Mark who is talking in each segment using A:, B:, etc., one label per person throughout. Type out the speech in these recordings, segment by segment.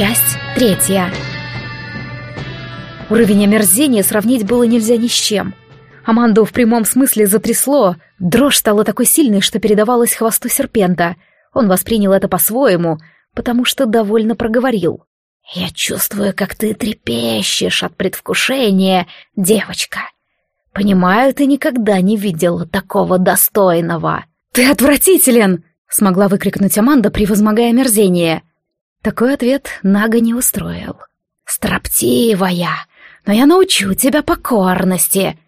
A: Часть третья. Уровень омерзения сравнить было нельзя ни с чем. Аманду в прямом смысле затрясло, дрожь стала такой сильной, что передавалась хвосту серпента. Он воспринял это по-своему, потому что довольно проговорил. «Я чувствую, как ты трепещешь от предвкушения, девочка. Понимаю, ты никогда не видела такого достойного». «Ты отвратителен!» — смогла выкрикнуть Аманда, превозмогая мерзение. Такой ответ Нага не устроил. «Строптивая! Но я научу тебя покорности!»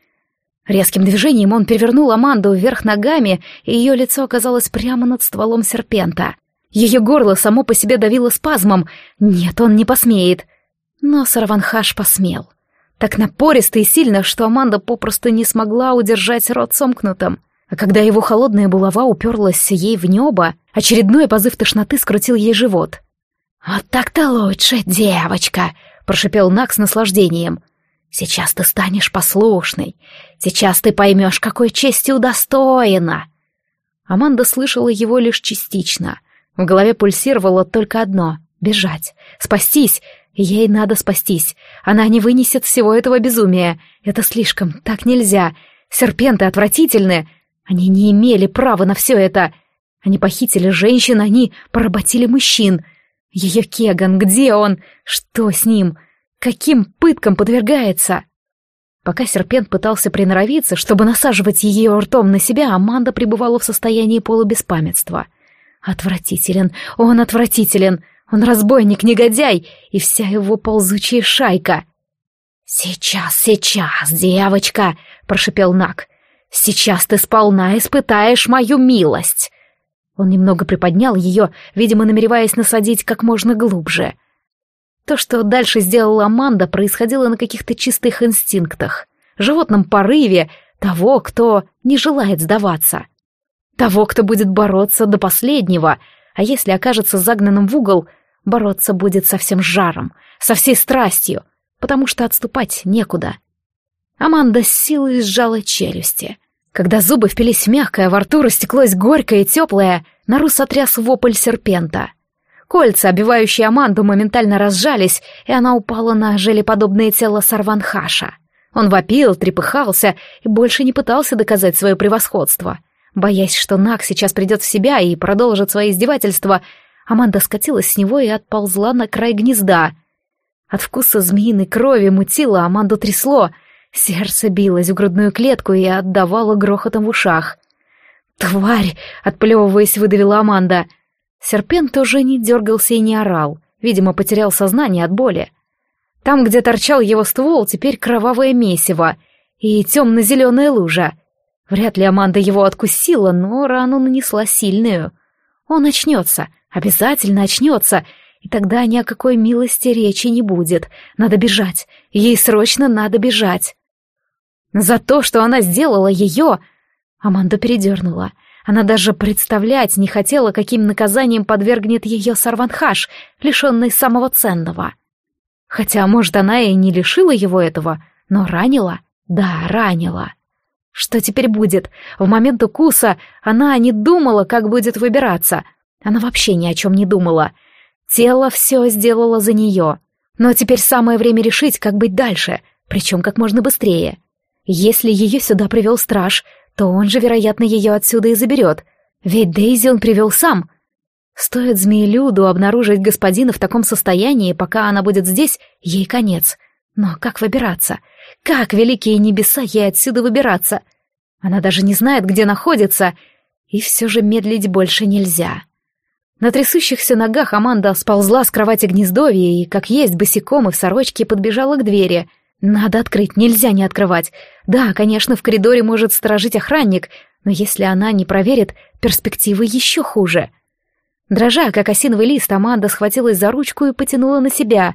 A: Резким движением он перевернул Аманду вверх ногами, и ее лицо оказалось прямо над стволом серпента. Ее горло само по себе давило спазмом. Нет, он не посмеет. Но Сараванхаш посмел. Так напористо и сильно, что Аманда попросту не смогла удержать рот сомкнутым. А когда его холодная булава уперлась ей в небо, очередной позыв тошноты скрутил ей живот. «Вот так-то лучше, девочка!» — прошипел Нак с наслаждением. «Сейчас ты станешь послушной. Сейчас ты поймешь, какой чести удостоена!» Аманда слышала его лишь частично. В голове пульсировало только одно — бежать, спастись. Ей надо спастись. Она не вынесет всего этого безумия. Это слишком, так нельзя. Серпенты отвратительны. Они не имели права на все это. Они похитили женщин, они поработили мужчин. Ее Кеган, где он? Что с ним? Каким пыткам подвергается? Пока серпент пытался приноровиться, чтобы насаживать ее ртом на себя, Аманда пребывала в состоянии полубеспамятства. Отвратителен, он отвратителен, он разбойник, негодяй, и вся его ползучая шайка. «Сейчас, сейчас, девочка!» — прошепел Нак. «Сейчас ты сполна испытаешь мою милость!» Он немного приподнял ее, видимо, намереваясь насадить как можно глубже. То, что дальше сделала Аманда, происходило на каких-то чистых инстинктах, животном порыве того, кто не желает сдаваться. Того, кто будет бороться до последнего, а если окажется загнанным в угол, бороться будет со всем жаром, со всей страстью, потому что отступать некуда. Аманда с силой сжала челюсти. Когда зубы впились в мягкое, во рту растеклось горькое и теплое, Нару сотряс вопль серпента. Кольца, обивающие Аманду, моментально разжались, и она упала на желеподобное тело Сарванхаша. Он вопил, трепыхался и больше не пытался доказать свое превосходство. Боясь, что Нак сейчас придет в себя и продолжит свои издевательства, Аманда скатилась с него и отползла на край гнезда. От вкуса змеиной крови мутило, Аманду трясло — Сердце билось в грудную клетку и отдавало грохотом в ушах. «Тварь!» — отплевываясь, выдавила Аманда. Серпент уже не дергался и не орал. Видимо, потерял сознание от боли. Там, где торчал его ствол, теперь кровавое месиво и темно-зеленая лужа. Вряд ли Аманда его откусила, но рану нанесла сильную. Он очнется, обязательно очнется, и тогда ни о какой милости речи не будет. Надо бежать, ей срочно надо бежать. За то, что она сделала ее... Аманда передернула. Она даже представлять не хотела, каким наказанием подвергнет ее Сарванхаш, лишенный самого ценного. Хотя, может, она и не лишила его этого, но ранила? Да, ранила. Что теперь будет? В момент укуса она не думала, как будет выбираться. Она вообще ни о чем не думала. Тело все сделало за нее. Но теперь самое время решить, как быть дальше, причем как можно быстрее. Если ее сюда привел страж, то он же, вероятно, ее отсюда и заберет. Ведь Дейзи он привел сам. Стоит змеелюду обнаружить господина в таком состоянии, пока она будет здесь, ей конец. Но как выбираться? Как, великие небеса, ей отсюда выбираться? Она даже не знает, где находится, и все же медлить больше нельзя. На трясущихся ногах Аманда сползла с кровати гнездовья и, как есть, босиком и в сорочке подбежала к двери — надо открыть, нельзя не открывать. Да, конечно, в коридоре может сторожить охранник, но если она не проверит, перспективы еще хуже. Дрожа, как осиновый лист, Аманда схватилась за ручку и потянула на себя.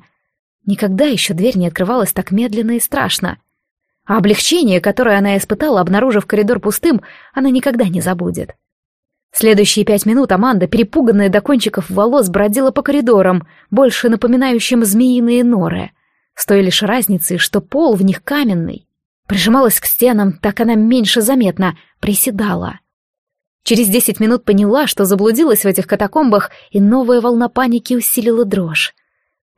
A: Никогда еще дверь не открывалась так медленно и страшно. А облегчение, которое она испытала, обнаружив коридор пустым, она никогда не забудет. Следующие пять минут Аманда, перепуганная до кончиков волос, бродила по коридорам, больше напоминающим змеиные норы — с той лишь разницей, что пол в них каменный. Прижималась к стенам, так она меньше заметно, приседала. Через десять минут поняла, что заблудилась в этих катакомбах, и новая волна паники усилила дрожь.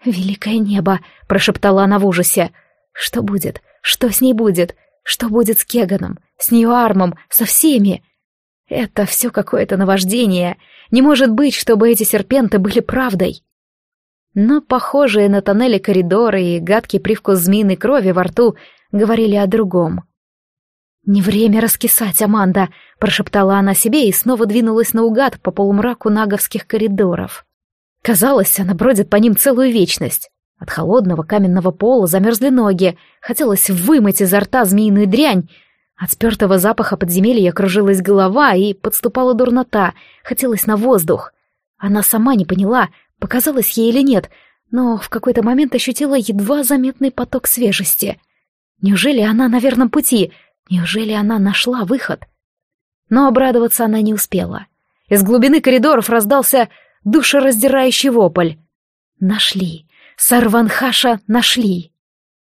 A: «Великое небо!» — прошептала она в ужасе. «Что будет? Что с ней будет? Что будет с Кеганом? С Ньюармом? Со всеми?» Это все какое-то наваждение. Не может быть, чтобы эти серпенты были правдой. Но похожие на тоннели коридоры и гадкий привкус змеиной крови во рту говорили о другом. «Не время раскисать, Аманда», — прошептала она себе и снова двинулась наугад по полумраку наговских коридоров. Казалось, она бродит по ним целую вечность. От холодного каменного пола замерзли ноги, хотелось вымыть изо рта змеиную дрянь, от спертого запаха подземелья кружилась голова и подступала дурнота, хотелось на воздух. Она сама не поняла, показалось ей или нет, но в какой-то момент ощутила едва заметный поток свежести. Неужели она на верном пути? Неужели она нашла выход? Но обрадоваться она не успела. Из глубины коридоров раздался душераздирающий вопль. Нашли. Сарванхаша нашли.